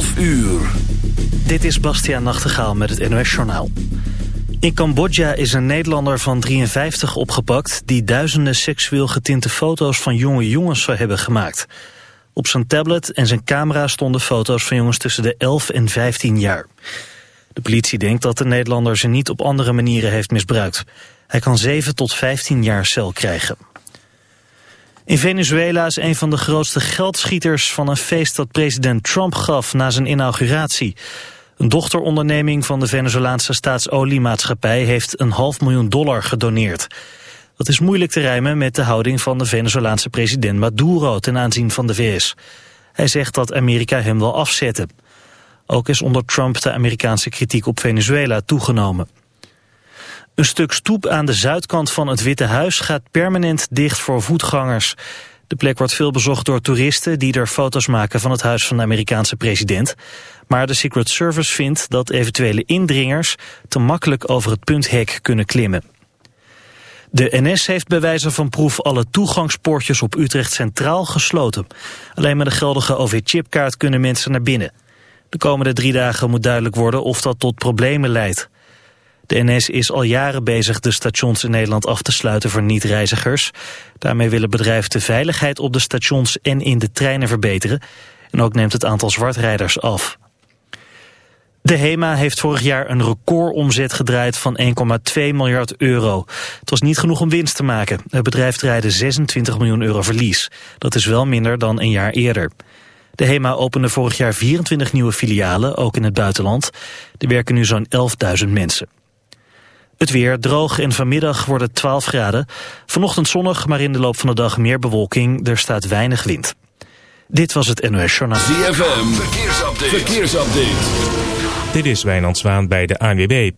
12 uur. Dit is Bastiaan Nachtegaal met het NOS Journaal. In Cambodja is een Nederlander van 53 opgepakt... die duizenden seksueel getinte foto's van jonge jongens zou hebben gemaakt. Op zijn tablet en zijn camera stonden foto's van jongens tussen de 11 en 15 jaar. De politie denkt dat de Nederlander ze niet op andere manieren heeft misbruikt. Hij kan 7 tot 15 jaar cel krijgen. In Venezuela is een van de grootste geldschieters van een feest dat president Trump gaf na zijn inauguratie. Een dochteronderneming van de Venezolaanse staatsoliemaatschappij heeft een half miljoen dollar gedoneerd. Dat is moeilijk te rijmen met de houding van de Venezolaanse president Maduro ten aanzien van de VS. Hij zegt dat Amerika hem wil afzetten. Ook is onder Trump de Amerikaanse kritiek op Venezuela toegenomen. Een stuk stoep aan de zuidkant van het Witte Huis gaat permanent dicht voor voetgangers. De plek wordt veel bezocht door toeristen die er foto's maken van het huis van de Amerikaanse president. Maar de Secret Service vindt dat eventuele indringers te makkelijk over het punthek kunnen klimmen. De NS heeft bij wijze van proef alle toegangspoortjes op Utrecht Centraal gesloten. Alleen met een geldige OV-chipkaart kunnen mensen naar binnen. De komende drie dagen moet duidelijk worden of dat tot problemen leidt. De NS is al jaren bezig de stations in Nederland af te sluiten voor niet-reizigers. Daarmee wil het bedrijf de veiligheid op de stations en in de treinen verbeteren. En ook neemt het aantal zwartrijders af. De HEMA heeft vorig jaar een recordomzet gedraaid van 1,2 miljard euro. Het was niet genoeg om winst te maken. Het bedrijf draaide 26 miljoen euro verlies. Dat is wel minder dan een jaar eerder. De HEMA opende vorig jaar 24 nieuwe filialen, ook in het buitenland. Er werken nu zo'n 11.000 mensen. Het weer droog en vanmiddag wordt het 12 graden. Vanochtend zonnig, maar in de loop van de dag meer bewolking. Er staat weinig wind. Dit was het NOS Journaal. ZFM, verkeersupdate. verkeersupdate. Dit is Wijnand Zwaan bij de ANWB.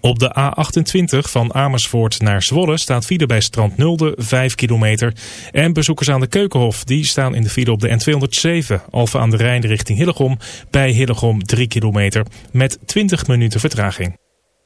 Op de A28 van Amersfoort naar Zwolle staat file bij Strand Nulde 5 kilometer. En bezoekers aan de Keukenhof die staan in de file op de N207 Alfa aan de Rijn richting Hillegom. Bij Hillegom 3 kilometer met 20 minuten vertraging.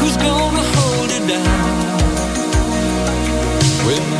Who's gonna hold it down? When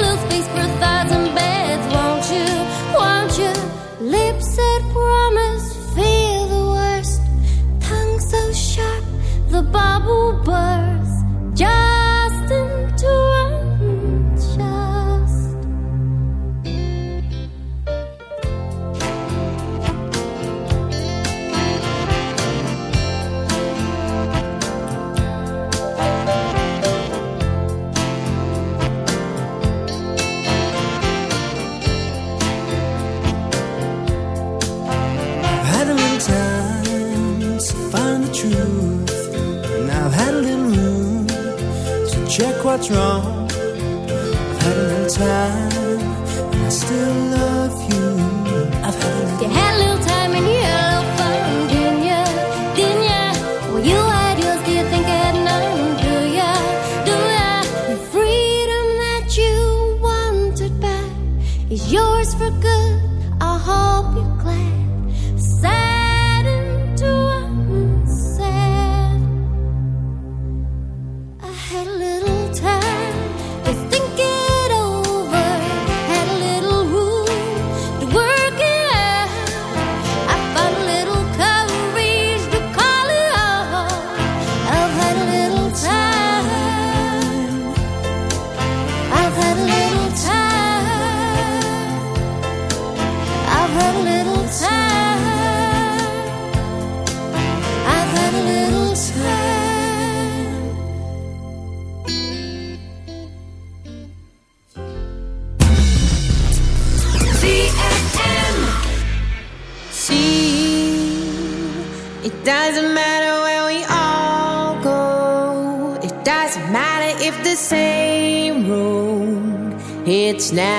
what's wrong.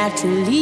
naturally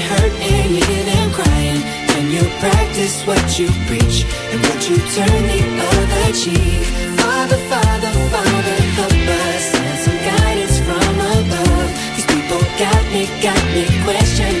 what you preach and what you turn the other cheek? Father, Father, Father, help us and some guidance from above. These people got me, got me questioning.